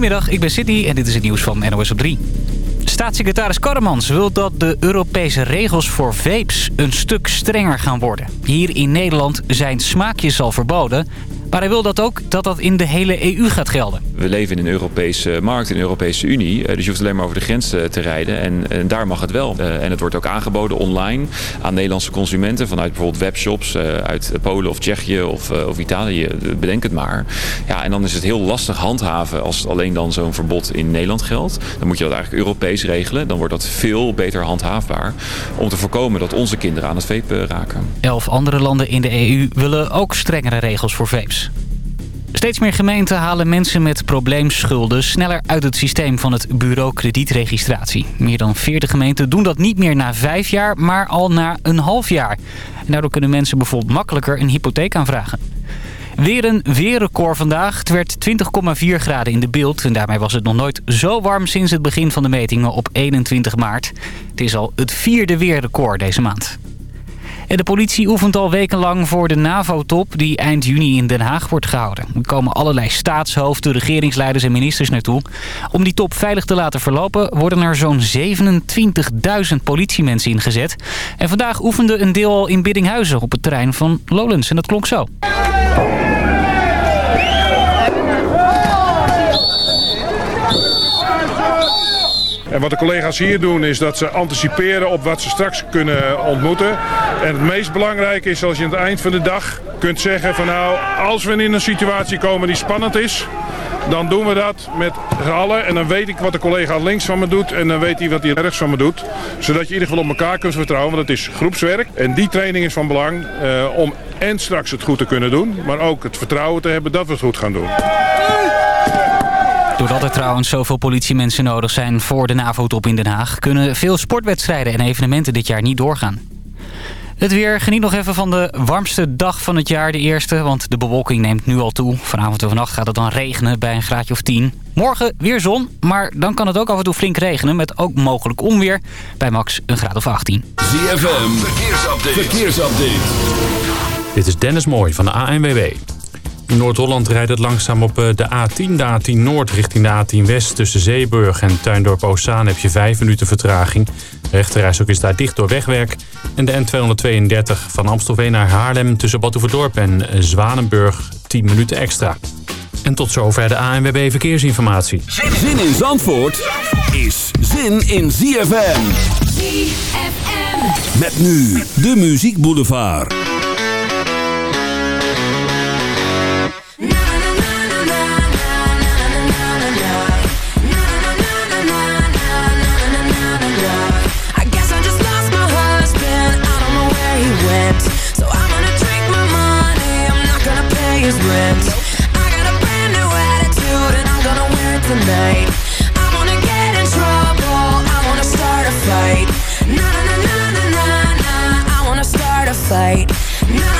Goedemiddag, ik ben Sydney en dit is het nieuws van NOS op 3. Staatssecretaris Karremans wil dat de Europese regels voor vapes een stuk strenger gaan worden. Hier in Nederland zijn smaakjes al verboden, maar hij wil dat ook dat dat in de hele EU gaat gelden. We leven in een Europese markt, in de Europese Unie. Eh, dus je hoeft alleen maar over de grens eh, te rijden. En, en daar mag het wel. Eh, en het wordt ook aangeboden online aan Nederlandse consumenten. Vanuit bijvoorbeeld webshops uit Polen of Tsjechië of, of Italië. Bedenk het maar. Ja, en dan is het heel lastig handhaven als alleen dan zo'n verbod in Nederland geldt. Dan moet je dat eigenlijk Europees regelen. Dan wordt dat veel beter handhaafbaar. Om te voorkomen dat onze kinderen aan het vape raken. Elf andere landen in de EU willen ook strengere regels voor vapes. Steeds meer gemeenten halen mensen met probleemschulden sneller uit het systeem van het bureau kredietregistratie. Meer dan 40 gemeenten doen dat niet meer na vijf jaar, maar al na een half jaar. Daardoor kunnen mensen bijvoorbeeld makkelijker een hypotheek aanvragen. Weer een weerrecord vandaag. Het werd 20,4 graden in de beeld. En daarmee was het nog nooit zo warm sinds het begin van de metingen op 21 maart. Het is al het vierde weerrecord deze maand. De politie oefent al wekenlang voor de NAVO-top die eind juni in Den Haag wordt gehouden. Er komen allerlei staatshoofden, regeringsleiders en ministers naartoe. Om die top veilig te laten verlopen worden er zo'n 27.000 politiemensen ingezet. En vandaag oefende een deel al in Biddinghuizen op het terrein van Lowlands. En dat klonk zo. En wat de collega's hier doen is dat ze anticiperen op wat ze straks kunnen ontmoeten. En het meest belangrijke is als je aan het eind van de dag kunt zeggen van nou, als we in een situatie komen die spannend is, dan doen we dat met z'n allen. En dan weet ik wat de collega links van me doet en dan weet hij wat hij rechts van me doet. Zodat je in ieder geval op elkaar kunt vertrouwen, want het is groepswerk. En die training is van belang uh, om en straks het goed te kunnen doen, maar ook het vertrouwen te hebben dat we het goed gaan doen. Doordat er trouwens zoveel politiemensen nodig zijn voor de NAVO-top in Den Haag... kunnen veel sportwedstrijden en evenementen dit jaar niet doorgaan. Het weer. Geniet nog even van de warmste dag van het jaar, de eerste. Want de bewolking neemt nu al toe. Vanavond en vannacht gaat het dan regenen bij een graadje of 10. Morgen weer zon, maar dan kan het ook af en toe flink regenen... met ook mogelijk onweer bij max een graad of 18. ZFM, verkeersupdate. verkeersupdate. Dit is Dennis Mooij van de ANWB. In Noord-Holland rijdt het langzaam op eh, de A10, de A10 Noord richting de A10 West. Tussen Zeeburg en Tuindorp Oostzaan heb je 5 minuten vertraging. De rechterreis ook is daar dicht door wegwerk. En de N232 van Amstelveen naar Haarlem tussen Batuverdorp en Zwanenburg 10 minuten extra. En tot zover de ANWB Verkeersinformatie. Zin in Zandvoort is zin in ZFM. ZFM. Met nu de Muziek Boulevard. I wanna get in trouble, I wanna start a fight. Na na na na na na, I wanna start a fight. Na na na na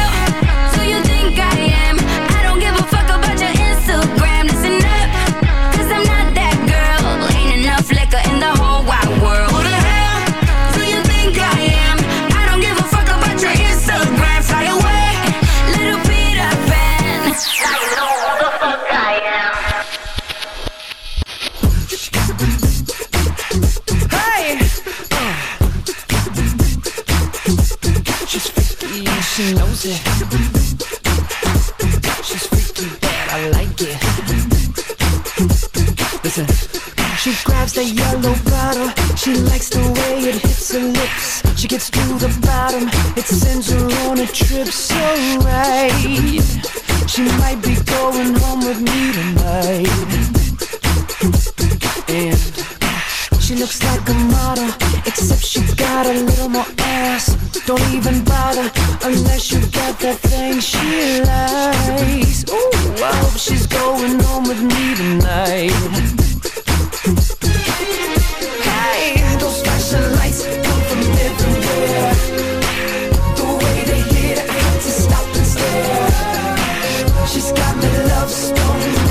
She. She's freaky bad, I like it. Listen. She grabs the yellow bottle. She likes the way it hits her lips. She gets to the bottom. It sends her on a trip so right. She might be going home with me tonight. And looks like a model, except she got a little more ass. Don't even bother unless you got that thing she likes. Ooh, I hope she's going home with me tonight. Hey, those flashing lights come from everywhere. The way they hit, I have to stop and stare. She's got love stone,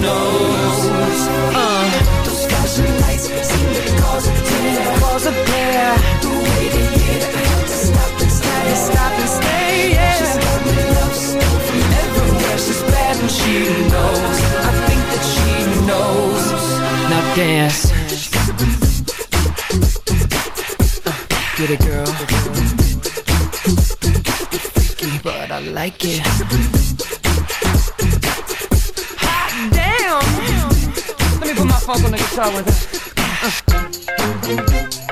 knows. Uh. Those flashing lights seem to cause a glare. Cause a glare. The way they hit, the have to stop and stay. Stop and stay, yeah. She's got me love from everywhere. She's bad and she knows. I think that she knows. Now dance. Get it, girl. But I like it let me put my funk on the guitar with it. Uh.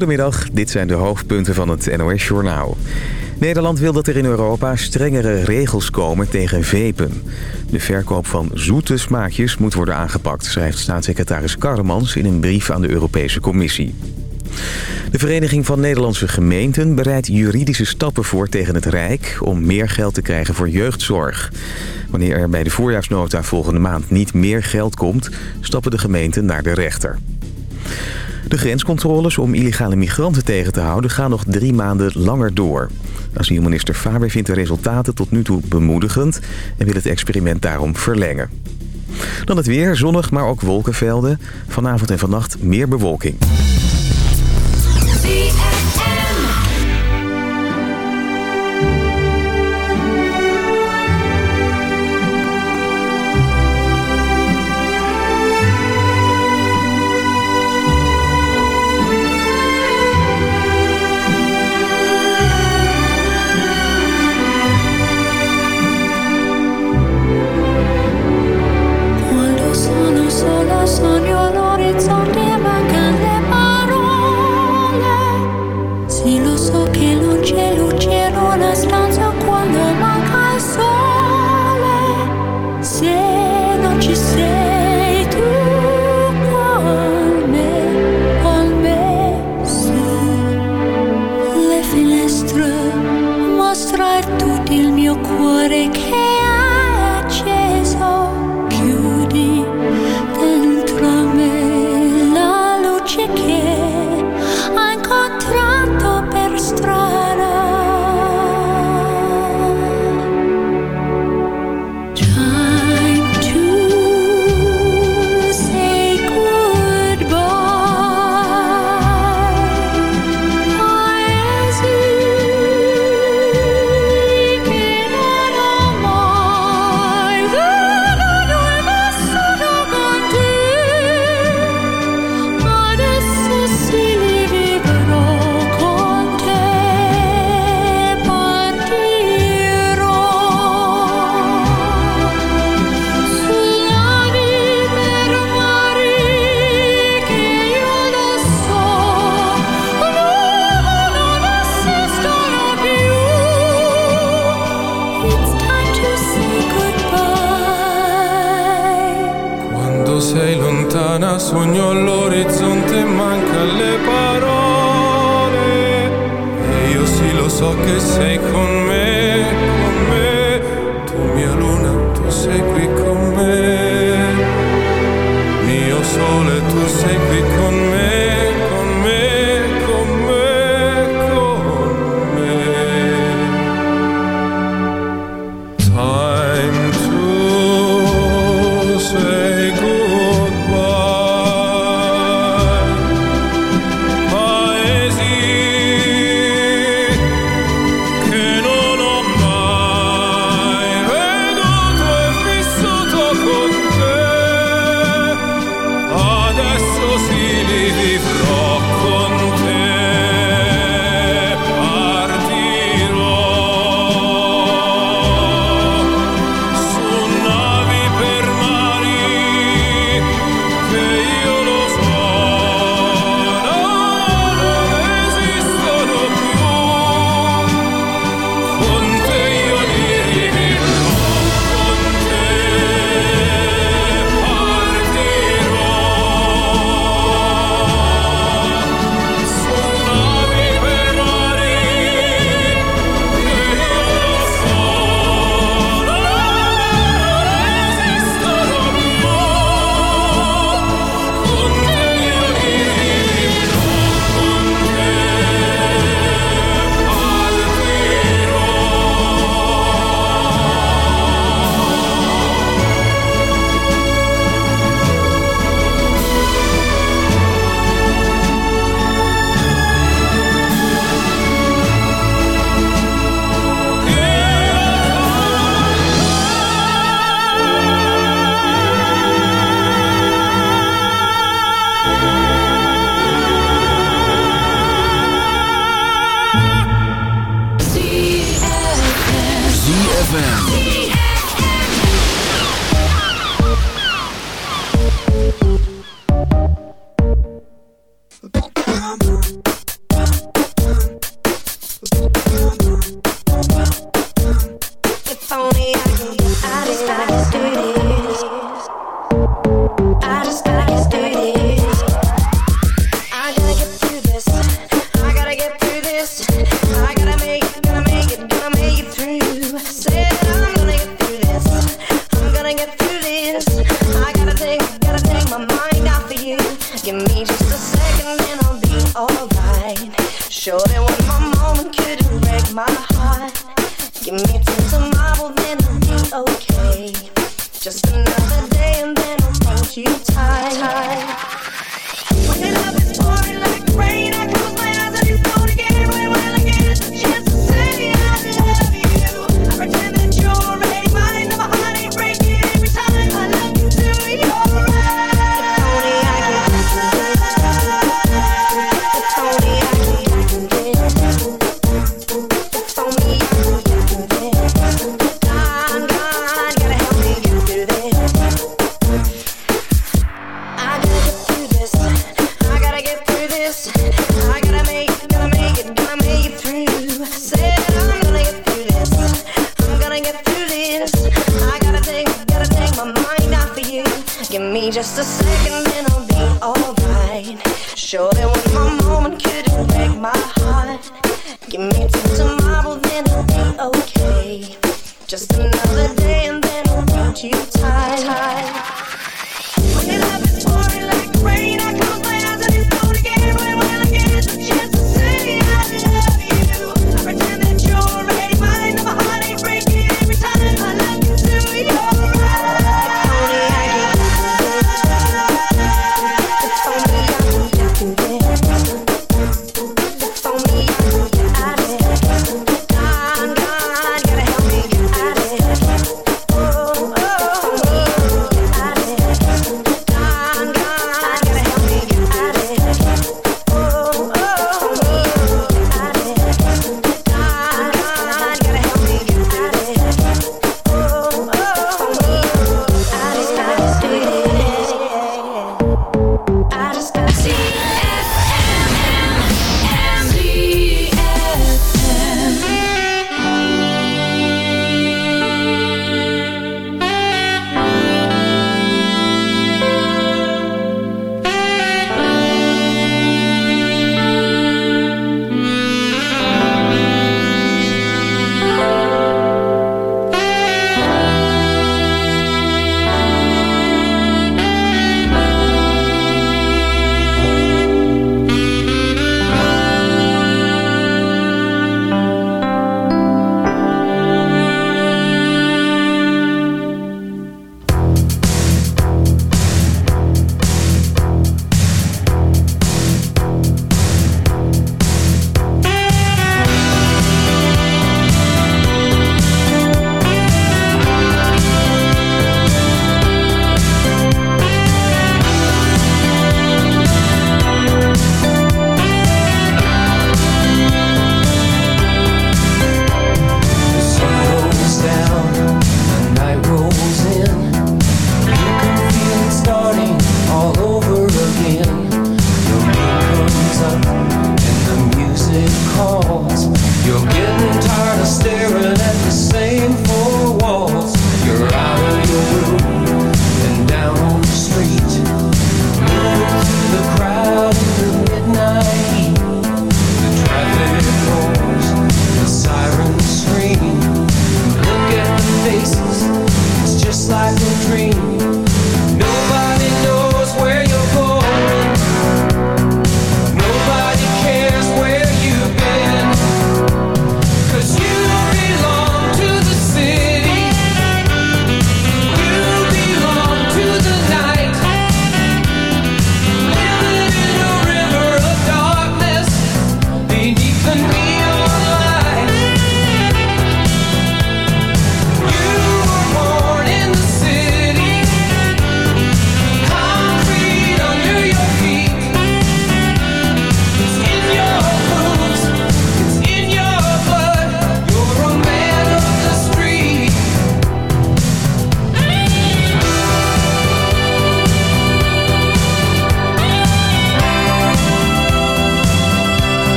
Goedemiddag, dit zijn de hoofdpunten van het NOS-journaal. Nederland wil dat er in Europa strengere regels komen tegen vepen. De verkoop van zoete smaakjes moet worden aangepakt... schrijft staatssecretaris Karremans in een brief aan de Europese Commissie. De Vereniging van Nederlandse Gemeenten bereidt juridische stappen voor tegen het Rijk... om meer geld te krijgen voor jeugdzorg. Wanneer er bij de voorjaarsnota volgende maand niet meer geld komt... stappen de gemeenten naar de rechter. De grenscontroles om illegale migranten tegen te houden gaan nog drie maanden langer door. Asielminister Faber vindt de resultaten tot nu toe bemoedigend en wil het experiment daarom verlengen. Dan het weer, zonnig maar ook wolkenvelden. Vanavond en vannacht meer bewolking. sueño lo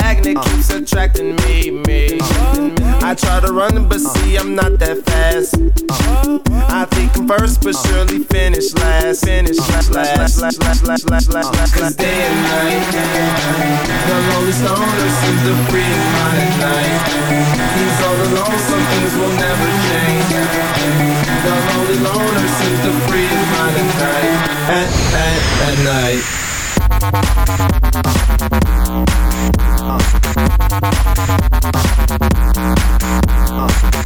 magnet keeps attracting me, me. I try to run, but see, I'm not that fast. I think I'm first, but surely finish last. Finish last, last, last, last, last, last, last, last. Cause day and night, the lonely stoner seems to free his mind at night. He's all alone, some things will never change. The lonely loner seems to free his mind at night. At, at, at night. Uh. Uh.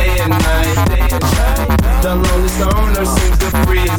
Day and night. The lonely stoner seems to free his